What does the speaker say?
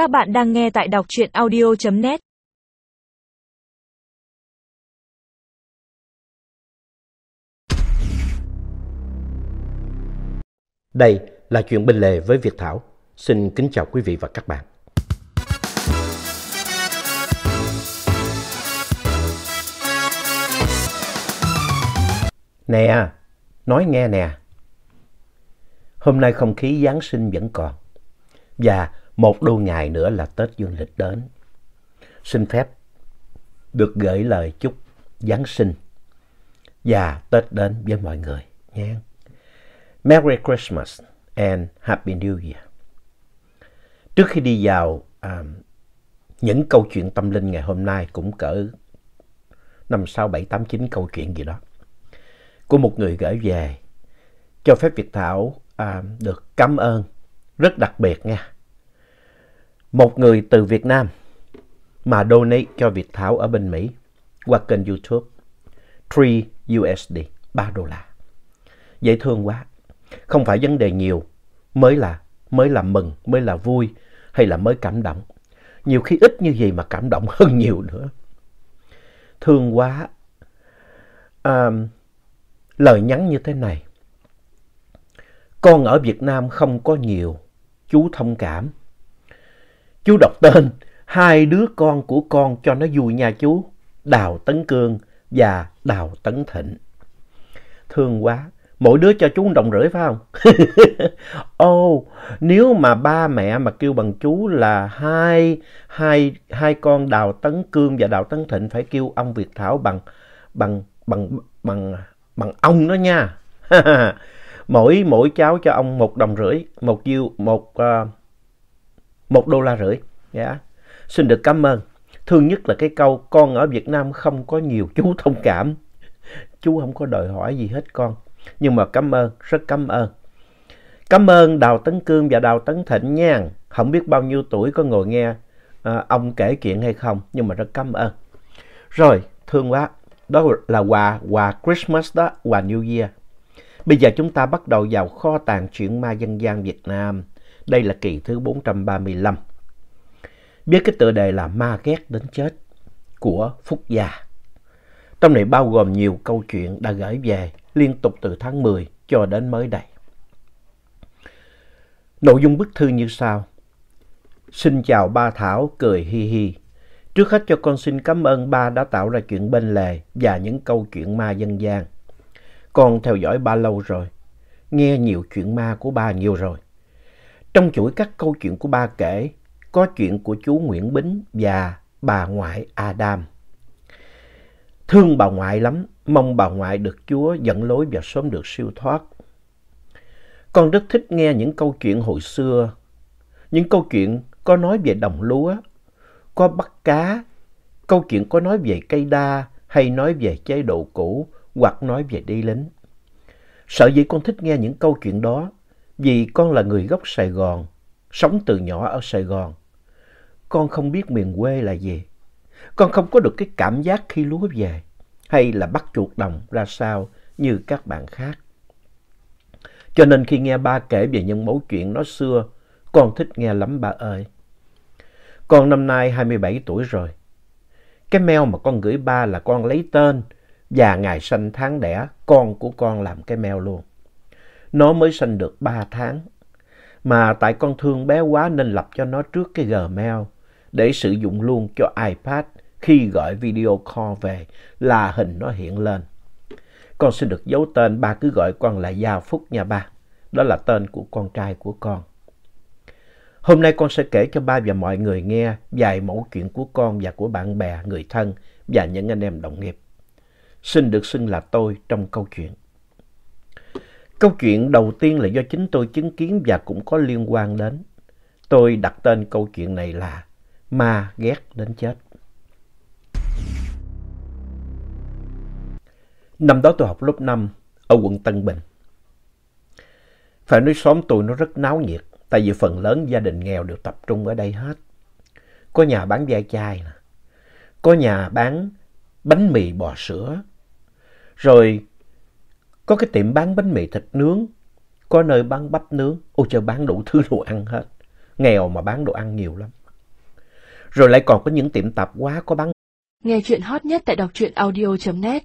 Các bạn đang nghe tại đọc truyện audio.net Đây là chuyện bên lề với Việt Thảo. Xin kính chào quý vị và các bạn. Nè, nói nghe nè. Hôm nay không khí Giáng sinh vẫn còn. Và một đôi ngày nữa là Tết Dương lịch đến. Xin phép được gửi lời chúc Giáng sinh và Tết đến với mọi người nhé. Merry Christmas and Happy New Year. Trước khi đi vào à, những câu chuyện tâm linh ngày hôm nay cũng cỡ năm sáu bảy tám chín câu chuyện gì đó của một người gửi về cho phép Việt Thảo à, được cảm ơn rất đặc biệt nha. Một người từ Việt Nam mà donate cho Việt Thảo ở bên Mỹ qua kênh YouTube 3 USD, 3 đô la. Dễ thương quá. Không phải vấn đề nhiều mới là mới là mừng, mới là vui hay là mới cảm động. Nhiều khi ít như vậy mà cảm động hơn nhiều nữa. Thương quá. À, lời nhắn như thế này. Con ở Việt Nam không có nhiều, chú thông cảm. Chú đọc tên hai đứa con của con cho nó vui nha chú. Đào Tấn Cương và Đào Tấn Thịnh. Thương quá. Mỗi đứa cho chú đồng rưỡi phải không? ô oh, nếu mà ba mẹ mà kêu bằng chú là hai, hai, hai con Đào Tấn Cương và Đào Tấn Thịnh phải kêu ông Việt Thảo bằng, bằng, bằng, bằng, bằng ông đó nha. mỗi, mỗi cháu cho ông một đồng rưỡi, một, diêu, một, uh, một đô la rưỡi. Yeah. Xin được cảm ơn. Thương nhất là cái câu con ở Việt Nam không có nhiều chú thông cảm. Chú không có đòi hỏi gì hết con. Nhưng mà cảm ơn, rất cảm ơn. Cảm ơn Đào Tấn Cương và Đào Tấn Thịnh nha. Không biết bao nhiêu tuổi có ngồi nghe à, ông kể chuyện hay không, nhưng mà rất cảm ơn. Rồi, thương quá. Đó là quà, quà Christmas đó, quà New Year. Bây giờ chúng ta bắt đầu vào kho tàng truyện ma dân gian Việt Nam. Đây là kỳ thứ 435. Biết cái tựa đề là Ma ghét đến chết của Phúc Gia. Trong này bao gồm nhiều câu chuyện đã gửi về liên tục từ tháng 10 cho đến mới đây. Nội dung bức thư như sau. Xin chào ba Thảo, cười hi hi. Trước hết cho con xin cảm ơn ba đã tạo ra chuyện bên lề và những câu chuyện ma dân gian. Con theo dõi ba lâu rồi, nghe nhiều chuyện ma của ba nhiều rồi. Trong chuỗi các câu chuyện của ba kể, có chuyện của chú Nguyễn Bính và bà ngoại Adam. Thương bà ngoại lắm, mong bà ngoại được Chúa dẫn lối và sớm được siêu thoát. Con rất thích nghe những câu chuyện hồi xưa, những câu chuyện có nói về đồng lúa, có bắt cá, câu chuyện có nói về cây đa hay nói về chế độ cũ hoặc nói về đi lính. Sợ dĩ con thích nghe những câu chuyện đó vì con là người gốc Sài Gòn, sống từ nhỏ ở Sài Gòn. Con không biết miền quê là gì. Con không có được cái cảm giác khi lúa về hay là bắt chuột đồng ra sao như các bạn khác. Cho nên khi nghe ba kể về những mẫu chuyện nó xưa, con thích nghe lắm ba ơi. Con năm nay 27 tuổi rồi. Cái mail mà con gửi ba là con lấy tên và ngày sanh tháng đẻ con của con làm cái mail luôn. Nó mới sanh được 3 tháng. Mà tại con thương bé quá nên lập cho nó trước cái Gmail để sử dụng luôn cho iPad khi gọi video call về là hình nó hiện lên. Con xin được giấu tên, ba cứ gọi con là Gia Phúc nha ba. Đó là tên của con trai của con. Hôm nay con sẽ kể cho ba và mọi người nghe vài mẫu chuyện của con và của bạn bè, người thân và những anh em đồng nghiệp. Xin được xưng là tôi trong câu chuyện. Câu chuyện đầu tiên là do chính tôi chứng kiến và cũng có liên quan đến. Tôi đặt tên câu chuyện này là Ma ghét đến chết. Năm đó tôi học lớp 5 ở quận Tân Bình. Phải nói xóm tôi nó rất náo nhiệt, tại vì phần lớn gia đình nghèo đều tập trung ở đây hết. Có nhà bán ve chai, có nhà bán bánh mì bò sữa, rồi có cái tiệm bán bánh mì thịt nướng, có nơi bán bắp nướng, ôi trời bán đủ thứ đồ ăn hết. Nghèo mà bán đồ ăn nhiều lắm. Rồi lại còn có những tiệm tạp hóa có bán. Nghe chuyện hot nhất tại đọc truyện audio.net